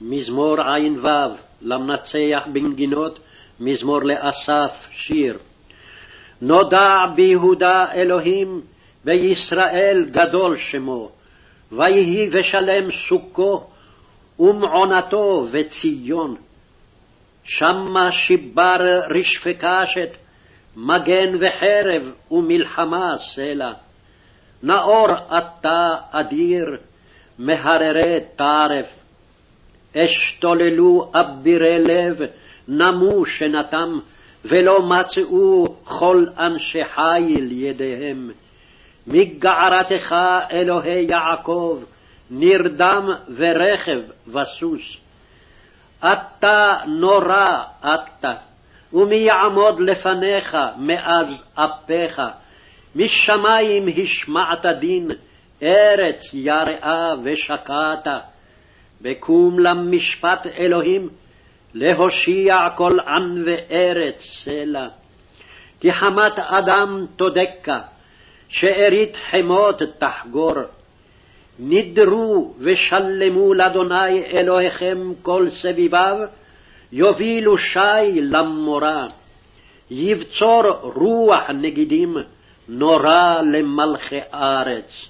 מזמור ע"ו למנצח בנגינות, מזמור לאסף, שיר. נודע ביהודה אלוהים, וישראל גדול שמו, ויהי ושלם סוכו, ומעונתו וציון. שמה שיבר רשפי קשת, מגן וחרב ומלחמה סלע. נאור אתה אדיר, מהררי טרף. אשתוללו אבירי לב, נמו שנתם, ולא מצאו כל אנשי חיל ידיהם. מגערתך, אלוהי יעקב, נרדם ורכב וסוס. אתה נורא אתה, ומי יעמוד לפניך מאז אפיך? משמים השמעת דין, ארץ יראה ושקעת. בקום למשפט אלוהים, להושיע כל עם וארץ סלע. כי חמת אדם תודקה, שארית חמות תחגור. נדרו ושלמו לאדוני אלוהיכם כל סביביו, יובילו שי למורה. יבצור רוח נגידים, נורא למלכי ארץ.